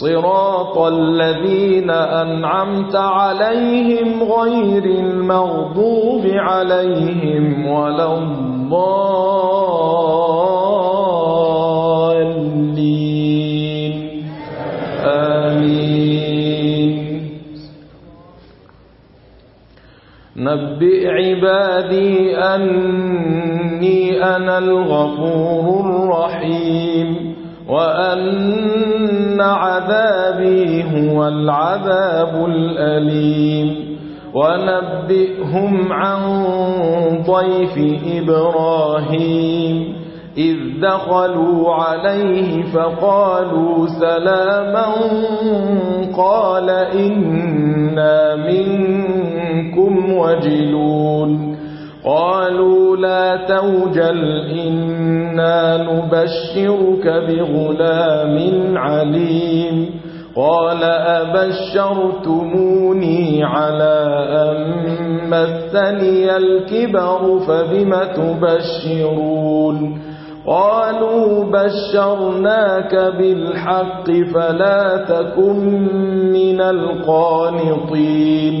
صراط الذين أنعمت عليهم غير المغضوب عليهم ولا الضالين. آمين. نبئ عبادي أني أنا الغفور الرحيم وأني ان عذابي هو العذاب الاليم ونبئهم عن ضيف إبراهيم اذ دخلوا عليه فقالوا سلاما قال أنا منكم وجلون قالوا لا توجل إنا نبشرك بغلام عليم. قال أبشرتموني على أن مثني الكبر فبم تبشرون؟ قالوا بشرناك بالحق فلا تكن من القانطين.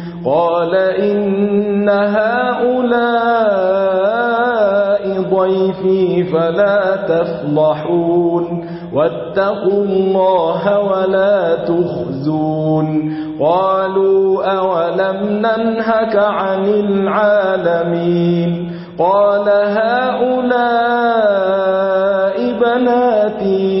قال إن هؤلاء ضيفي فلا تفضحون. واتقوا الله ولا تخزون. قالوا أولم ننهك عن العالمين؟ قال هؤلاء بناتي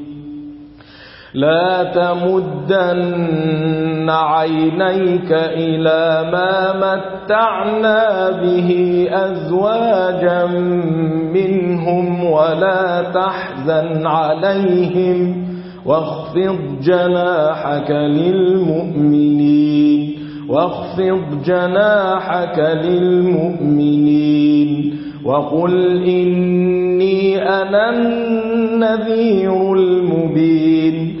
لا تمدن عينيك إلى ما متعنا به أزواجا منهم ولا تحزن عليهم واخفض جناحك للمؤمنين واخفض جناحك للمؤمنين وقل إني أنا النذير المبين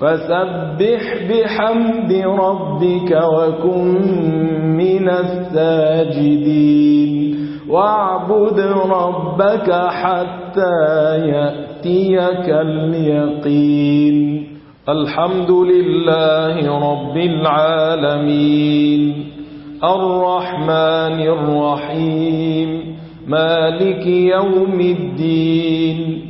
فسبح بحمد ربك وكن من الساجدين. واعبد ربك حتى يأتيك اليقين. الحمد لله رب العالمين. الرحمن الرحيم. مالك يوم الدين.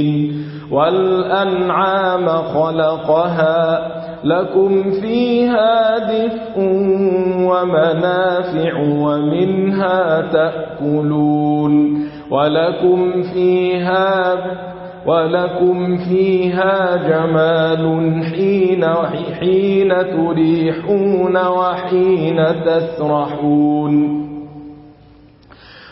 والأنعام خلقها لكم فيها دفء ومنافع ومنها تأكلون ولكم فيها ولكم فيها جمال حين حين تريحون وحين تسرحون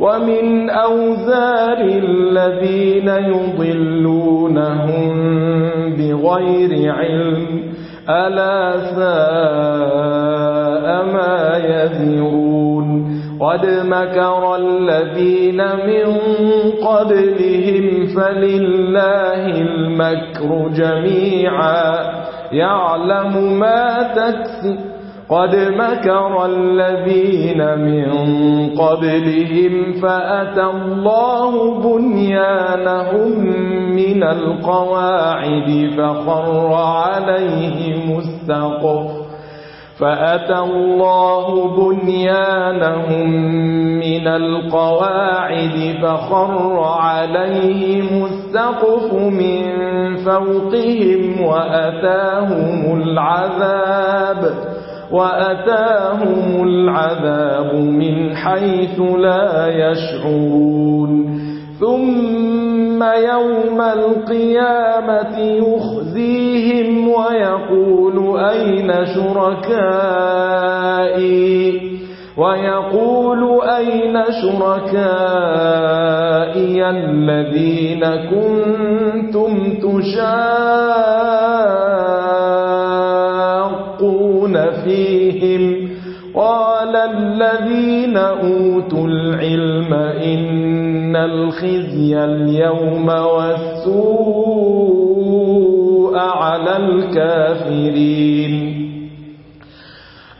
ومن أوزار الذين يضلونهم بغير علم ألا ساء ما يذرون قد مكر الذين من قبلهم فلله المكر جميعا يعلم ما تكسب قد مكر الذين من قبلهم فأتى الله بنيانهم من القواعد فخر عليهم السقف فأتى الله بنيانهم من القواعد فخر عليهم السقف من فوقهم وأتاهم العذاب وأتاهم العذاب من حيث لا يشعرون ثم يوم القيامة يخزيهم ويقول أين شركائي ويقول أين شركائي الذين كنتم تشاءون فيهم قال الذين أوتوا العلم إن الخزي اليوم والسوء على الكافرين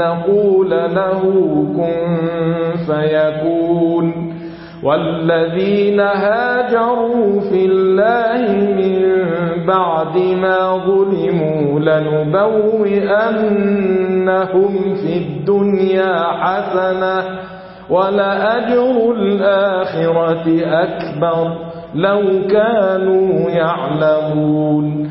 نقول له كن فيكون. والذين هاجروا في الله من بعد ما ظلموا لنبوئنهم في الدنيا حسنة ولأجر الآخرة أكبر لو كانوا يعلمون.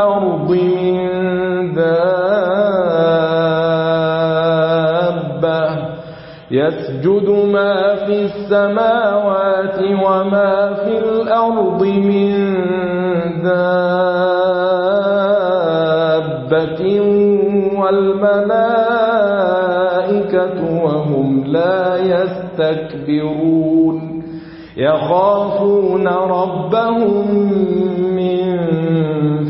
الأرض من دابة. يسجد ما في السماوات وما في الأرض من دابة. والملائكة وهم لا يستكبرون. يخافون ربهم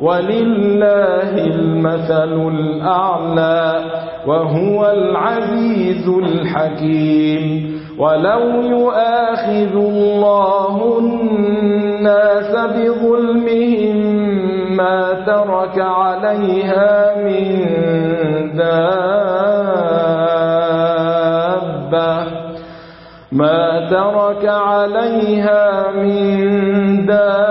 ولله المثل الأعلى وهو العزيز الحكيم. ولو يؤاخذ الله الناس بظلمهم ما ترك عليها من دابة. ما ترك عليها من دابة.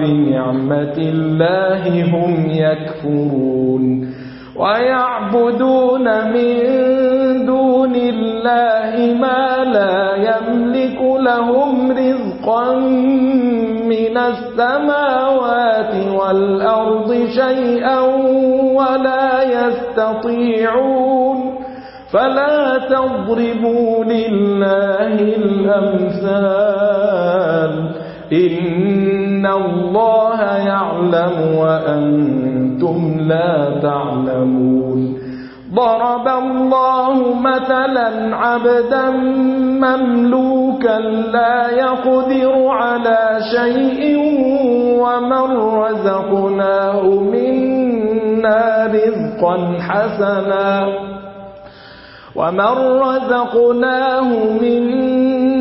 بِنِعْمَةِ الله هم يكفرون. ويعبدون من دون الله ما لا يملك لهم رزقا من السماوات والأرض شيئا ولا يستطيعون. فلا تضربوا لله الأمثال. إن ان الله يعلم وأنتم لا تعلمون ضرب الله مثلا عبدا مملوكا لا يقدر على شيء ومن رزقناه منا رزقا حسنا ومن رزقناه منا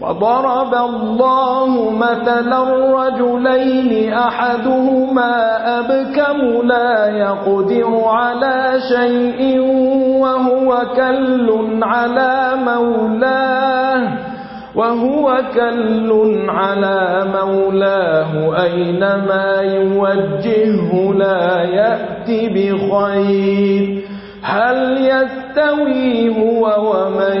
وضرب الله مثلا رجلين أحدهما أبكم لا يقدر على شيء وهو كل على مولاه وهو كل على مولاه أينما يوجهه لا يأتي بخير هل يستوي هو ومن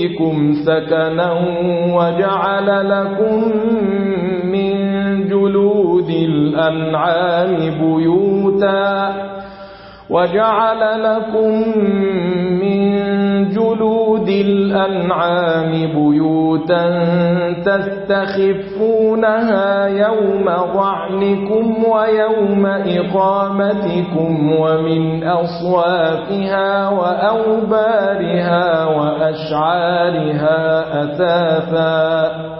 بيوتكم سكنا وجعل لكم من جلود الأنعام بيوتا وجعل لكم من جلود الأنعام بيوتا تستخفونها يوم ضعنكم ويوم إقامتكم ومن أصوافها وأوبارها وأشعارها أثاثا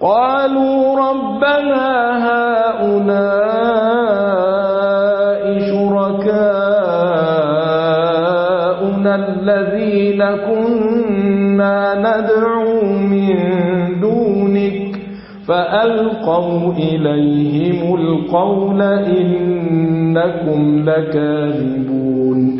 قالوا ربنا هؤلاء شركاؤنا الذين كنا ندعو من دونك فألقوا إليهم القول إنكم لكاذبون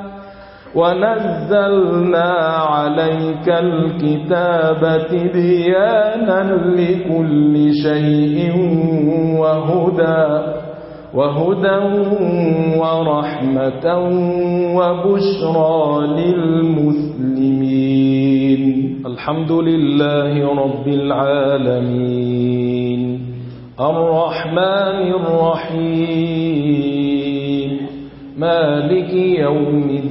ونزلنا عليك الكتاب تبيانا لكل شيء وهدى وهدى ورحمة وبشرى للمسلمين الحمد لله رب العالمين الرحمن الرحيم مالك يوم الدين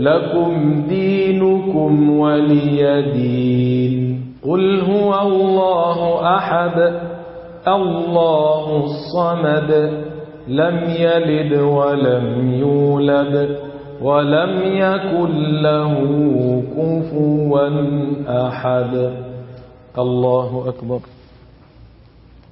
لكم دينكم ولي دين قل هو الله أحد الله الصمد لم يلد ولم يولد ولم يكن له كفوا أحد الله أكبر